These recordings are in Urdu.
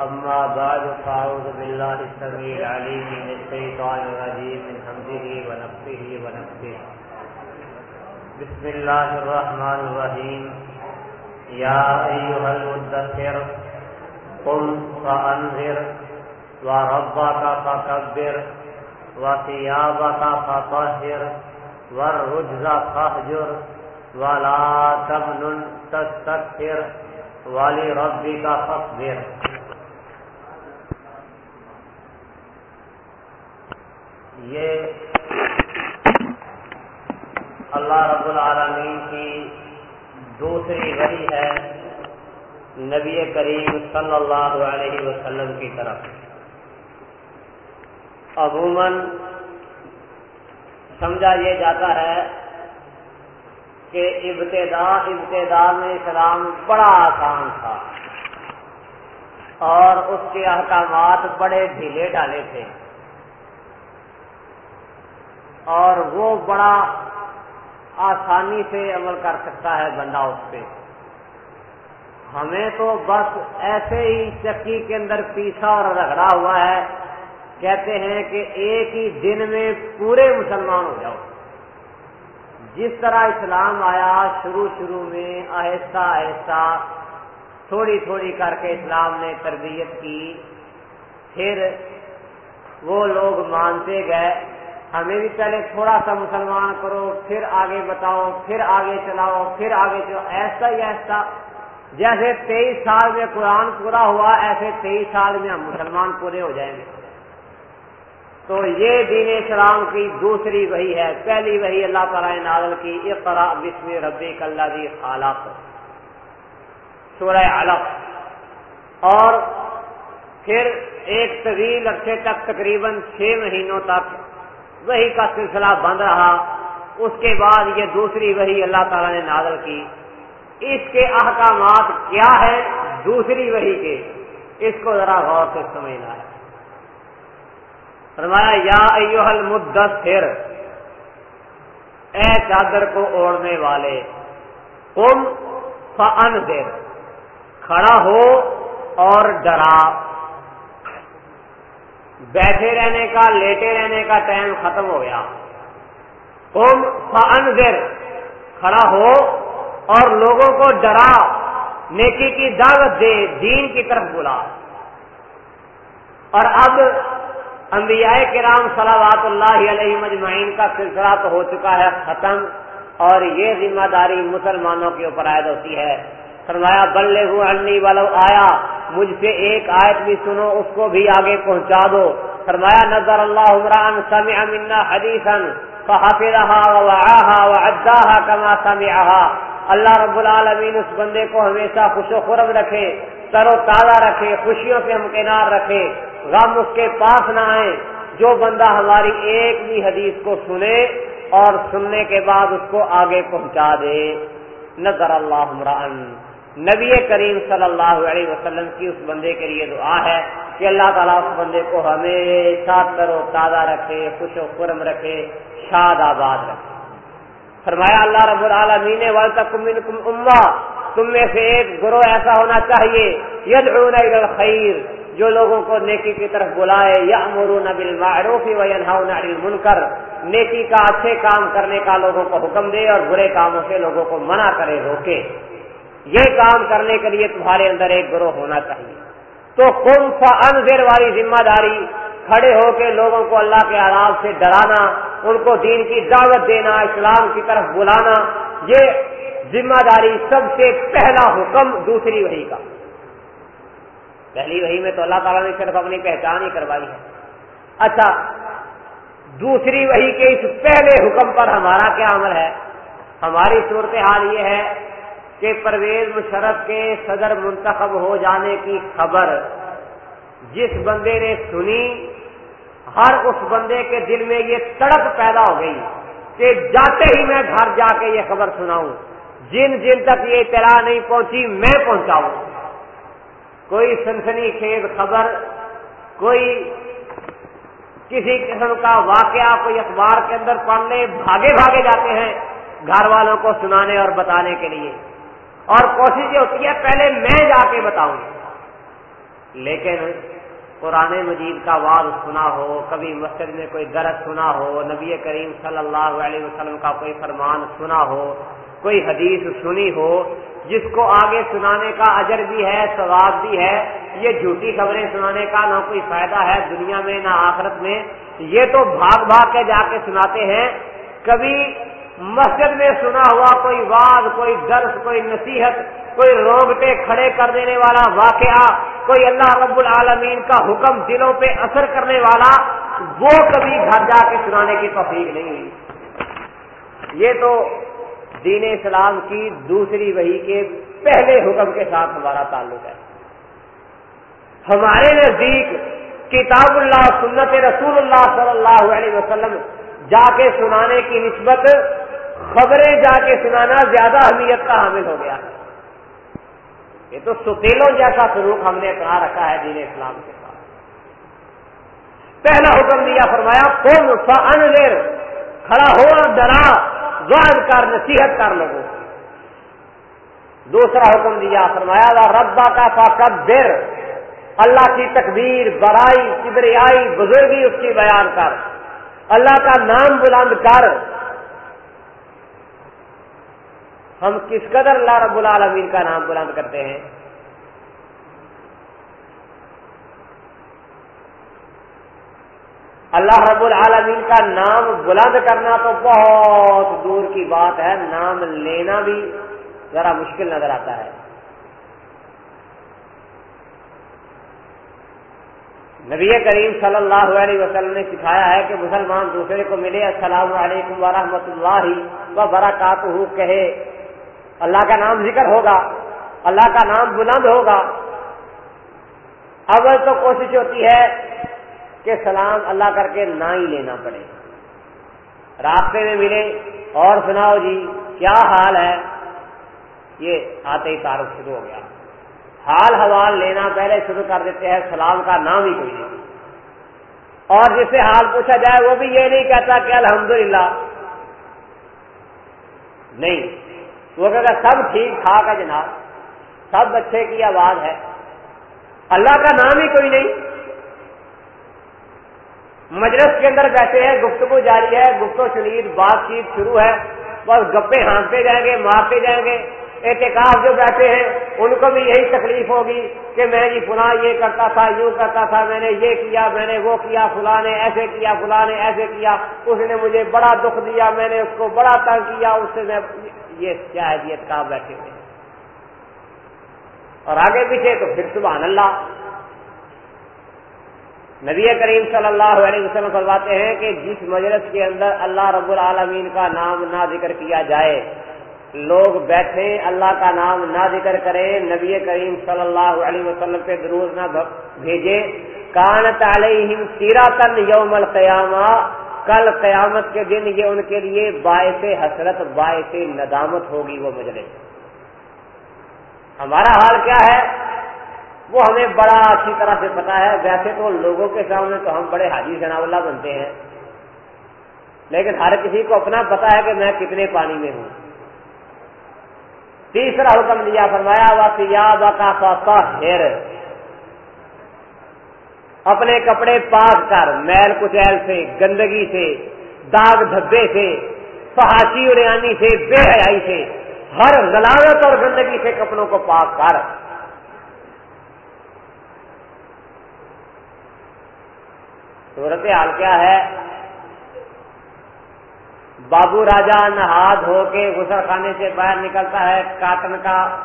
أما بعد، فأعوذ بالله السميع العليم من الشيطان الرجيم، من حمده ونفسه ونفسه. بسم الله الرحمن الرحيم. يا أيها المدثر، قم فأنذر، وربك فكبر، وثيابك فطهر، والرجز فاهجر، ولا تمنن تستكثر، ولربك فاصبر. یہ اللہ رب العالمین کی دوسری وحی ہے نبی کریم صلی اللہ علیہ وسلم کی طرف۔ عموماً سمجھا یہ جاتا ہے کہ ابتدا ابتدا میں اسلام بڑا آسان تھا اور اس کے احکامات بڑے ڈھیلے ڈالے تھے۔ اور وہ بڑا آسانی سے عمل کر سکتا ہے بندہ اس پہ۔ ہمیں تو بس ایسے ہی چکی کے اندر پیسا اور رگڑا ہوا ہے۔ کہتے ہیں کہ ایک ہی دن میں پورے مسلمان ہو جاؤ۔ جس طرح اسلام آیا شروع شروع میں آہستہ آہستہ تھوڑی تھوڑی کر کے اسلام نے تربیت کی، پھر وہ لوگ مانتے گئے۔ ہمیں بھی پہلے تھوڑا سا مسلمان کرو، پھر آگے بتاؤ، پھر آگے چلاؤ، پھر آگے چلاؤ، ایسا ہی ایسا۔ جیسے تیئیس سال میں قرآن پورا ہوا، ایسے تیئیس سال میں ہم مسلمان پورے ہو جائیں گے۔ تو یہ دین اسلام کی دوسری وہی ہے، پہلی وہی اللہ تعالیٰ نازل کی اقرا بسم ربی کلّی خالق سورہ علق۔ اور پھر ایک طویل عرصے تک تقریباً چھ مہینوں تک وہی کا سلسلہ بند رہا۔ اس کے بعد یہ دوسری وہی اللہ تعالیٰ نے نازل کی۔ اس کے احکامات کیا ہے دوسری وہی کے؟ اس کو ذرا غور سے سمجھنا ہے۔ فرمایا، یا ایوہ المدثر، اے چادر کو اوڑھنے والے کم فانذر کھڑا ہو اور ڈرا۔ بیٹھے رہنے کا، لیٹے رہنے کا ٹائم ختم ہو گیا۔ کم فانذر، کھڑا ہو اور لوگوں کو ڈرا، نیکی کی دعوت دے، دین کی طرف بلا۔ اور اب انبیاء کرام صلوات اللہ علیہ مجمعین کا سلسلہ تو ہو چکا ہے ختم اور یہ ذمہ داری مسلمانوں کے اوپر عائد ہوتی ہے۔ فرمایا، بلے ہوں انی والو آیا، مجھ سے ایک آیت بھی سنو، اس کو بھی آگے پہنچا دو۔ فرمایا، نظر اللہ عمران سمع منا حدیثا فحفظها ووعاها وعداها كما سمعها اللہ رب العالمین اس بندے کو ہمیشہ خوش و خرم رکھے تر و تازہ رکھے، خوشیوں سے ہمکنار رکھے۔ غم اس کے پاس نہ آئے، جو بندہ ہماری ایک بھی حدیث کو سنے اور سننے کے بعد اس کو آگے پہنچا دے۔ نظر اللہ عمران نبی کریم صلی اللہ علیہ وسلم کی اس بندے کے لیے دعا ہے کہ اللہ تعالیٰ اس بندے کو ہمیشہ تر و تازہ رکھے، خوش و خرم رکھے، شاد آباد رکھے۔ فرمایا، اللہ رب العالمین اما تم میں سے ایک گروہ ایسا ہونا چاہیے یدعون الى الخیر جو لوگوں کو نیکی کی طرف بلائے یا امرون بالمعروف وینہون عن المنکر۔ نیکی کا اچھے کام کرنے کا لوگوں کو حکم دے اور برے کاموں سے لوگوں کو منع کرے، روکے۔ یہ کام کرنے کے لیے تمہارے اندر ایک گروہ ہونا چاہیے۔ تو کم فانذر والی ذمہ داری، کھڑے ہو کے لوگوں کو اللہ کے عذاب سے ڈرانا، ان کو دین کی دعوت دینا، اسلام کی طرف بلانا، یہ ذمہ داری سب سے پہلا حکم دوسری وہی کا۔ پہلی وہی میں تو اللہ تعالیٰ نے صرف اپنی پہچان ہی کروائی ہے۔ اچھا دوسری وہی کے اس پہلے حکم پر ہمارا کیا عمل ہے؟ ہماری صورتحال یہ ہے کہ پرویز مشرف کے صدر منتخب ہو جانے کی خبر جس بندے نے سنی، ہر اس بندے کے دل میں یہ تڑپ پیدا ہو گئی کہ جاتے ہی میں گھر جا کے یہ خبر سناؤں۔ جن جن تک یہ اطلاع نہیں پہنچی، میں پہنچاؤں۔ کوئی سنسنی خیز خبر، کوئی کسی قسم کا واقعہ، کوئی اخبار کے اندر پڑھنے، بھاگے بھاگے جاتے ہیں گھر والوں کو سنانے اور بتانے کے لیے۔ اور کوشش یہ ہوتی ہے پہلے میں جا کے بتاؤں۔ لیکن قرآن مجید کا واض سنا ہو، کبھی مسجد میں کوئی درد سنا ہو، نبی کریم صلی اللہ علیہ وسلم کا کوئی فرمان سنا ہو، کوئی حدیث سنی ہو، جس کو آگے سنانے کا اجر بھی ہے، ثواب بھی ہے، یہ جھوٹی خبریں سنانے کا نہ کوئی فائدہ ہے دنیا میں نہ آخرت میں، یہ تو بھاگ بھاگ کے جا کے سناتے ہیں۔ کبھی مسجد میں سنا ہوا کوئی واد کوئی درس، کوئی نصیحت، کوئی روگٹے کھڑے کر دینے والا واقعہ، کوئی اللہ رب العالمین کا حکم دلوں پہ اثر کرنے والا، وہ کبھی گھر جا کے سنانے کی توفیق نہیں ہوئی یہ تو دین اسلام کی دوسری وہی کے پہلے حکم کے ساتھ ہمارا تعلق ہے۔ ہمارے نزدیک کتاب اللہ، سنت رسول اللہ صلی اللہ علیہ وسلم جا کے سنانے کی نسبت خبریں جا کے سنانا زیادہ اہمیت کا حامل ہو گیا۔ یہ تو ستیلوں جیسا سلوک ہم نے کہا رکھا ہے دین اسلام کے ساتھ۔ پہلا حکم دیا، فرمایا کون لیر کھڑا ہو ڈرا وعد کر، نصیحت کر لوگوں دوسرا حکم دیا، فرمایا ربا کا فاقت دیر اللہ کی تکبیر، برائی، کبریائی، بزرگی، اس کی بیان کر۔ اللہ کا نام بلند کر ہم کس قدر اللہ رب العالمین کا نام بلند کرتے ہیں؟ اللہ رب العالمین کا نام بلند کرنا تو بہت دور کی بات ہے، نام لینا بھی ذرا مشکل نظر آتا ہے۔ نبی کریم صلی اللہ علیہ وسلم نے سکھایا ہے کہ مسلمان دوسرے کو ملے، السلام علیکم ورحمۃ اللہ و برکات کہے اللہ کا نام ذکر ہوگا، اللہ کا نام بلند ہوگا۔ اول تو کوشش ہوتی ہے کہ سلام اللہ کر کے نہ ہی لینا پڑے۔ راستے میں ملے، اور سناؤ جی کیا حال ہے؟ یہ آتے ہی تعارف شروع ہو گیا۔ حال حوال لینا پہلے شروع کر دیتے ہیں، سلام کا نام ہی کوئی نہیں۔ اور جس سے حال پوچھا جائے، وہ بھی یہ نہیں کہتا کہ الحمدللہ۔ نہیں وہ کہتا سب ٹھیک ٹھاک ہے جناب، سب بچے کی آواز ہے، اللہ کا نام ہی کوئی نہیں، مجلس کے اندر بیٹھے ہیں، گفتگو جاری ہے گفتو شنید، بات چیت شروع ہے، بس گپے ہانستے جائیں گے، مارتے جائیں گے احتکاب جو بیٹھے ہیں، ان کو بھی یہی تکلیف ہوگی کہ میں جی فلاں یہ کرتا تھا، یوں کرتا تھا، میں نے یہ کیا، میں نے وہ کیا، فلاں نے ایسے کیا، فلاں نے ایسے کیا، اس نے مجھے بڑا دکھ دیا، میں نے اس کو بڑا تنگ کیا، اس سے میں یہ کیا ہے جی احتکاب بیٹھے ہوئے اور آگے پیچھے تو پھر سبحان اللہ۔ نبی کریم صلی اللہ علیہ وسلم فرماتے ہیں کہ جس مجلس کے اندر اللہ رب العالمین کا نام نہ ذکر کیا جائے، لوگ بیٹھے، اللہ کا نام نہ ذکر کریں نبی کریم صلی اللہ علیہ وسلم پہ دروز نہ بھیجے۔ کان علیہم سیراتن یوم القیامہ۔ کل قیامت کے دن یہ ان کے لیے باعث حسرت، باعث ندامت ہوگی وہ مجلے ہمارا حال کیا ہے؟ وہ ہمیں بڑا اچھی طرح سے پتا ہے۔ ویسے تو لوگوں کے سامنے تو ہم بڑے حاجی جناب اللہ بنتے ہیں۔ لیکن ہر کسی کو اپنا پتا ہے کہ میں کتنے پانی میں ہوں۔ تیسرا حکم دیا، فرمایا وا کا اپنے کپڑے پاک کر، میل کچیل سے، گندگی سے، داغ دھبے سے، فحاشی اریانی سے، بے حیائی سے، ہر غلاوت اور گندگی سے کپڑوں کو پاک کر۔ صورت حال کیا ہے؟ بابو راجا نہاد ہو کے غسل خانے سے باہر نکلتا ہے، کاٹن کا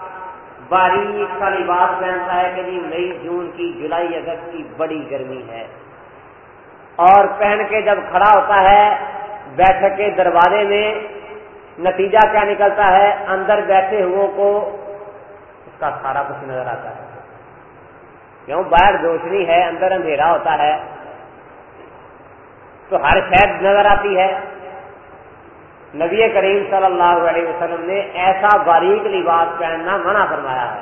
باریک کا لباس پہنتا ہے کہ جی مئی جون کی جولائی اگست کی بڑی گرمی ہے۔ اور پہن کے جب کھڑا ہوتا ہے، بیٹھک کے دروازے میں نتیجہ کیا نکلتا ہے؟ اندر بیٹھے ہوئے کو اس کا سارا کچھ نظر آتا ہے۔ کیوں؟ باہر روشنی ہے، اندر اندھیرا ہوتا ہے۔ تو ہر شہد نظر آتی ہے۔ نبی کریم صلی اللہ علیہ وسلم نے ایسا باریک لباس پہننا منع فرمایا ہے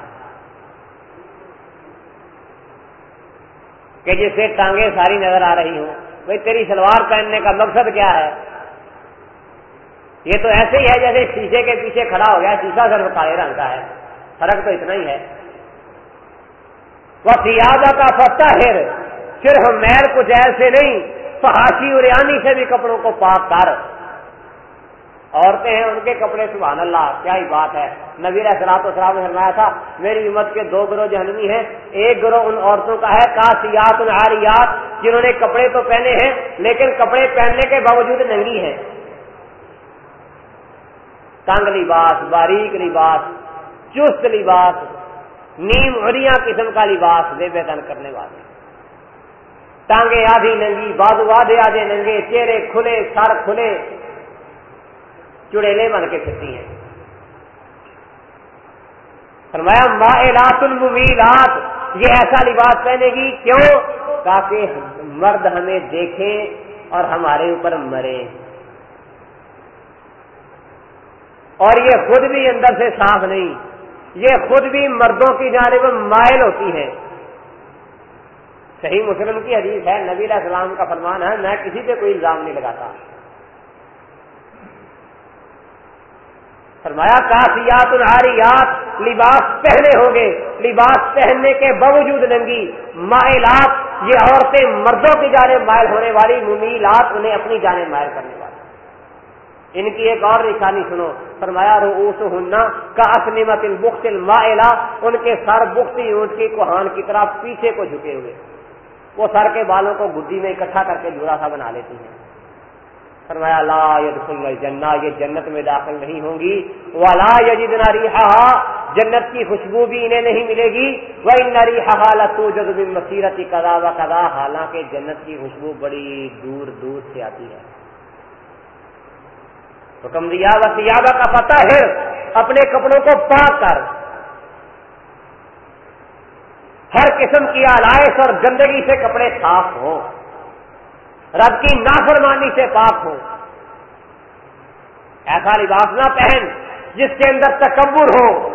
کہ جس سے ٹانگیں ساری نظر آ رہی ہوں۔ بھائی، تیری سلوار پہننے کا مقصد کیا ہے؟ یہ تو ایسے ہی ہے جیسے شیشے کے پیچھے کھڑا ہو گیا، شیشہ صرف کالے رنگ کا ہے۔ فرق تو اتنا ہی ہے۔ وہ سیادہ کا فتح صرف میل کچھ ایسے نہیں، فحاشی اریانی سے بھی کپڑوں کو پاک کر۔ عورتیں ہیں ان کے کپڑے، سبحان اللہ، کیا ہی بات ہے۔ نبیر اثرات اسلام نے فرمایا تھا، میری امت کے دو گروہ جہنمی ہیں، ایک گروہ ان عورتوں کا ہے کاسیات الحاریات جنہوں نے کپڑے تو پہنے ہیں، لیکن کپڑے پہننے کے باوجود ننگی ہیں۔ تنگ لباس، باریک لباس، چست لباس، نیم ہریاں قسم کا لباس بے بے کرنے والے۔ ٹانگے آدھی ننگی، بازو آدھے آدھے ننگے، چہرے کھلے، سر کھلے چڑیلے بن کے پھرتی ہیں۔ فرمایا مائلات الممیلات یہ ایسا لباس پہنے گی، کیوں؟ تاکہ مرد ہمیں دیکھیں اور ہمارے اوپر مرے۔ اور یہ خود بھی اندر سے صاف نہیں، یہ خود بھی مردوں کی جانب مائل ہوتی ہے۔ صحیح مسلم کی حدیث ہے، نبی علیہ السلام کا فرمان ہے، میں کسی پہ کوئی الزام نہیں لگاتا۔ فرمایا، کافیات الحاریات لباس پہنے ہوں گے. لباس پہننے کے باوجود ننگی، مائلات، یہ عورتیں مردوں کی جانب مائل ہونے والی، ممیلات انہیں اپنی جانب مائل کرنے والی۔ ان کی ایک اور نشانی سنو۔ فرمایا روس ہننا کا اپنی متل بختل ان کے سر بختی اونٹ کی کوہان کی طرح پیچھے کو جھکے ہوئے۔ وہ سر کے بالوں کو گدی میں اکٹھا کر کے جڑا سا بنا لیتی ہیں۔ فرمایا، لا یدخل الجنہ، یہ جنت میں داخل نہیں ہوں گی۔ ولا یجدنا ریحا جنت کی خوشبو بھی انہیں نہیں ملے گی۔ وہ ان ریحا لتوجد من مسیرت قضا و قضا، حالانکہ جنت کی خوشبو بڑی دور دور سے آتی ہے۔ حکم دیا و سیابہ کا پتہ ہے اپنے کپڑوں کو پاک کر۔ ہر قسم کی آلائش اور گندگی سے کپڑے صاف ہوں۔ رب کی نافرمانی سے پاک ہو ایسا لباس نہ پہن جس کے اندر تکبر ہو۔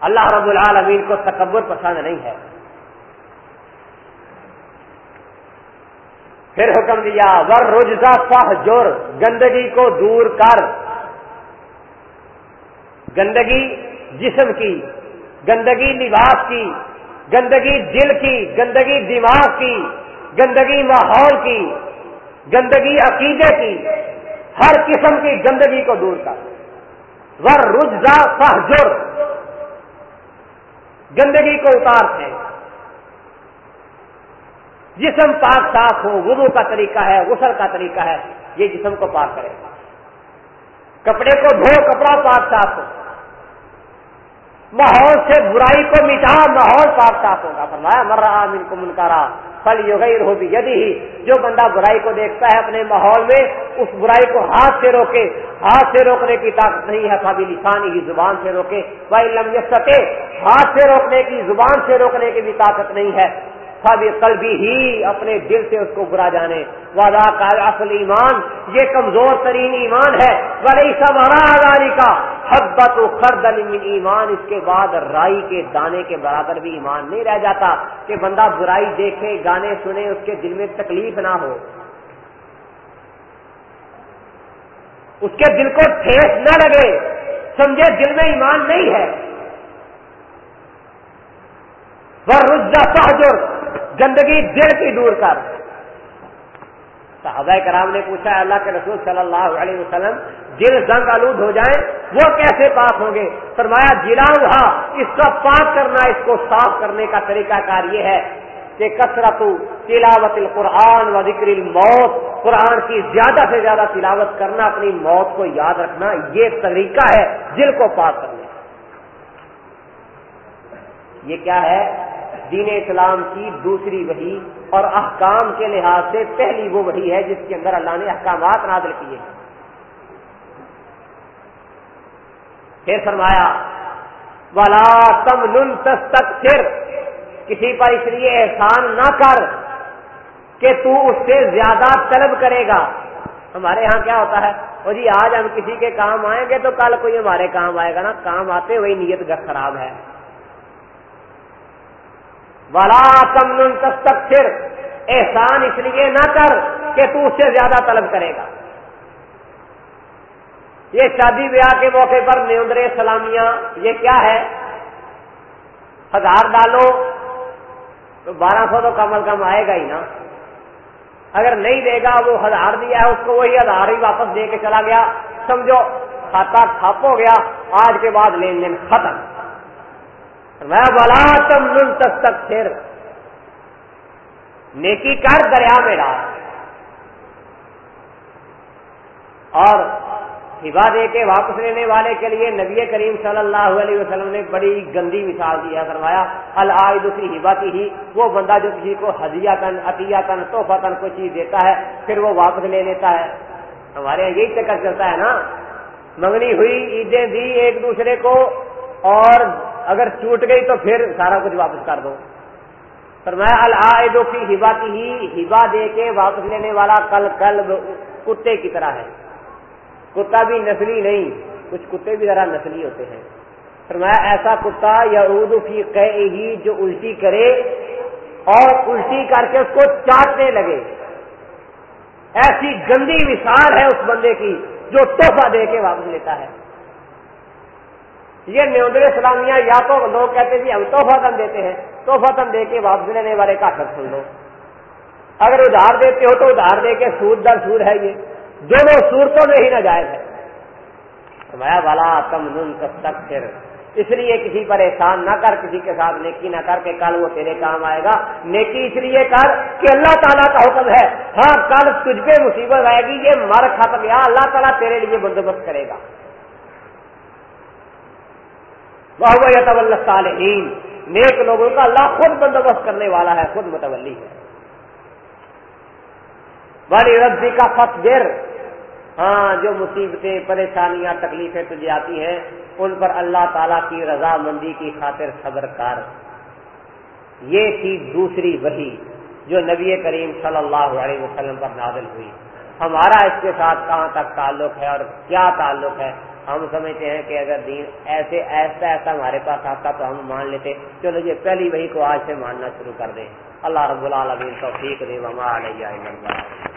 اللہ رب العالمین کو تکبر پسند نہیں ہے۔ پھر حکم دیا ور رجزا فہ جور گندگی کو دور کر۔ گندگی جسم کی، گندگی لباس کی۔ گندگی دل کی، گندگی دماغ کی، گندگی ماحول کی، گندگی عقیدے کی، ہر قسم کی گندگی کو دور کر۔ ور رجزا فہ جور گندگی کو اتار تھے جسم پاک صاف ہو، وضو کا طریقہ ہے، غسل کا طریقہ ہے، یہ جسم کو پاک کرے کپڑے کو دھو، کپڑا پاک صاف ہو۔ ماحول سے برائی کو مٹا، ماحول پاک صاف ہوگا۔ فرمایا، مر رہا من کو منکارا پل یوگیر ہو بھی یدی ہی جو بندہ برائی کو دیکھتا ہے اپنے ماحول میں، اس برائی کو ہاتھ سے روکے۔ ہاتھ سے روکنے کی طاقت نہیں ہے قابل لسانی ہی زبان سے روکے۔ بھائی لمبے سکے ہاتھ سے روکنے کی، زبان سے روکنے کی بھی طاقت نہیں ہے۔ قلبی ہی اپنے دل سے اس کو برا جانے۔ وعدہ کا اصل ایمان یہ کمزور ترین ایمان ہے۔ بڑی سباری کا حبت و خرد ایمان اس کے بعد رائی کے دانے کے برابر بھی ایمان نہیں رہ جاتا کہ بندہ برائی دیکھے، گانے سنے، اس کے دل میں تکلیف نہ ہو۔ اس کے دل کو ٹھیس نہ لگے۔ سمجھے، دل میں ایمان نہیں ہے۔ وہ رجا سہجر گندگی دل کی دور کر۔ صحابہ کرام نے پوچھا، اللہ کے رسول صلی اللہ علیہ وسلم دل زنگ آلود ہو جائیں، وہ کیسے پاک ہوں گے؟ فرمایا جلا ہوا، اس کا پاک کرنا، اس کو صاف کرنے کا طریقہ کار یہ ہے کہ کثرت تلاوت القرآن و ذکر الموت، قرآن کی زیادہ سے زیادہ تلاوت کرنا، اپنی موت کو یاد رکھنا، یہ طریقہ ہے دل کو پاک کرنے یہ کیا ہے؟ دین اسلام کی دوسری وہی اور احکام کے لحاظ سے پہلی وہ وہی ہے جس کے اندر اللہ نے احکامات نازل کیے ہیں۔ پھر فرمایا والا تم نن تک پھر کسی پر اس لیے احسان نہ کر کہ تو اس سے زیادہ طلب کرے گا۔ ہمارے ہاں کیا ہوتا ہے؟ وہ جی آج ہم کسی کے کام آئیں گے تو کل کوئی ہمارے کام آئے گا نا۔ کام آتے ہوئی نیت خراب ہے۔ والا کم تک احسان اس لیے نہ کر کہ تو اس سے زیادہ طلب کرے گا۔ یہ شادی بیاہ کے موقع پر نیوندرے سلامیاں یہ کیا ہے؟ ہزار ڈالو تو بارہ سو تو کم از کم آئے گا ہی نا۔ اگر نہیں دے گا، وہ ہزار دیا ہے، اس کو وہی ہزار ہی واپس دے کے چلا گیا۔ سمجھو، کھاتا ٹھپ ہو گیا، آج کے بعد لین دین ختم۔ میں بلا تم من تک تک پھر نیکی کر دریا میں ڈال۔ اور ہبا دے کے واپس لینے والے کے لیے نبی کریم صلی اللہ علیہ وسلم نے بڑی گندی مثال دیا فرمایا، العائد کی ہبا کی ہی وہ بندہ جو کسی کو ہدیہ تن، عطیہ تن توحفہ تن کوئی چیز دیتا ہے، پھر وہ واپس لے لیتا ہے۔ ہمارے یہاں یہی چکر چلتا ہے نا۔ منگنی ہوئی، عیدیں دی ایک دوسرے کو اور اگر چوٹ گئی تو پھر سارا کچھ واپس کر دو۔ فرمایا العائدوں کی ہبا کی ہی ہبا دے کے واپس لینے والا کل کل کتے کی طرح ہے۔ کتا بھی نسلی نہیں، کچھ کتے بھی ذرا نسلی ہوتے ہیں۔ فرمایا، ایسا کتا یا اردو کی ہی جو الٹی کرے اور الٹی کر کے اس کو چاٹنے لگے۔ ایسی گندی مثال ہے اس بندے کی جو تحفہ دے کے واپس لیتا ہے۔ یہ نیوندر سلامیاں یا تو لوگ کہتے ہیں جی ہم تحفہ تن دیتے ہیں، تحفہ تن دے کے واپس لینے والے کا سب سن لو۔ اگر ادھار دیتے ہو تو ادھار دے کے سود در سود ہے یہ۔ دونوں صورتوں میں ہی ناجائز ہے۔ فرمایا، والا تم نن تک پھر۔ اس لیے کسی پر احسان نہ کر، کسی کے ساتھ نیکی نہ کر کے کل وہ تیرے کام آئے گا۔ نیکی اس لیے کر کہ اللہ تعالیٰ کا حکم ہے۔ ہاں کل تجھ پہ مصیبت آئے گی، یہ مر ختم، یا اللہ تعالیٰ تیرے لیے بندوبست کرے گا۔ وہ صالحین نیک لوگوں کا اللہ خود بندوبست کرنے والا ہے، خود متولی ہے۔ بڑی ربی کا فصبر ہاں جو مصیبتیں، پریشانیاں، تکلیفیں تجھے آتی ہیں، ان پر اللہ تعالیٰ کی رضامندی کی خاطر صبر کر۔ یہ تھی دوسری وہی جو نبی کریم صلی اللہ علیہ وسلم پر نازل ہوئی۔ ہمارا اس کے ساتھ کہاں تک تعلق ہے اور کیا تعلق ہے؟ ہم سمجھتے ہیں کہ اگر دین ایسے ایسا ایسا ہمارے پاس آتا تو ہم مان لیتے۔ چلو یہ پہلی وہی کو آج سے ماننا شروع کر دیں۔ اللہ رب العالمین توفیق دے، وما علیہ